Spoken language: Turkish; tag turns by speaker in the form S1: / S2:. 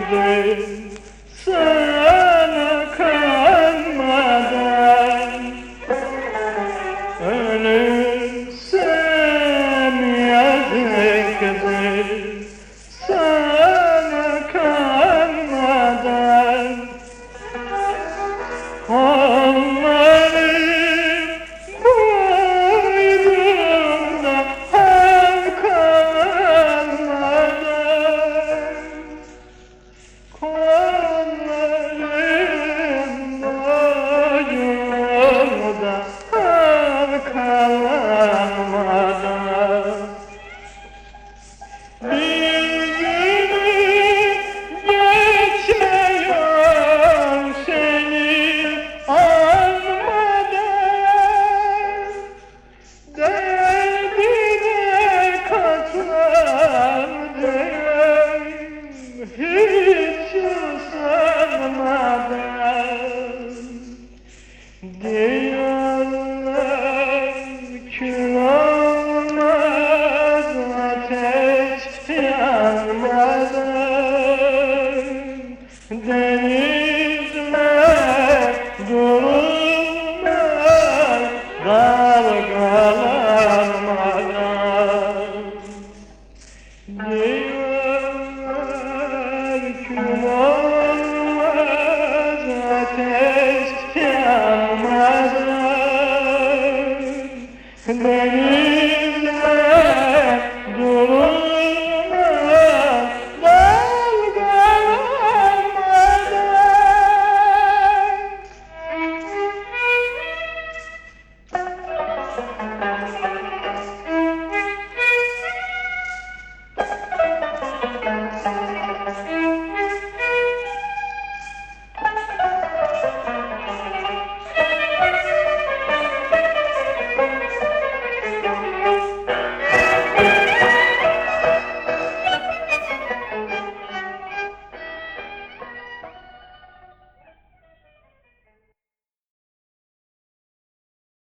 S1: can bless. Hey! you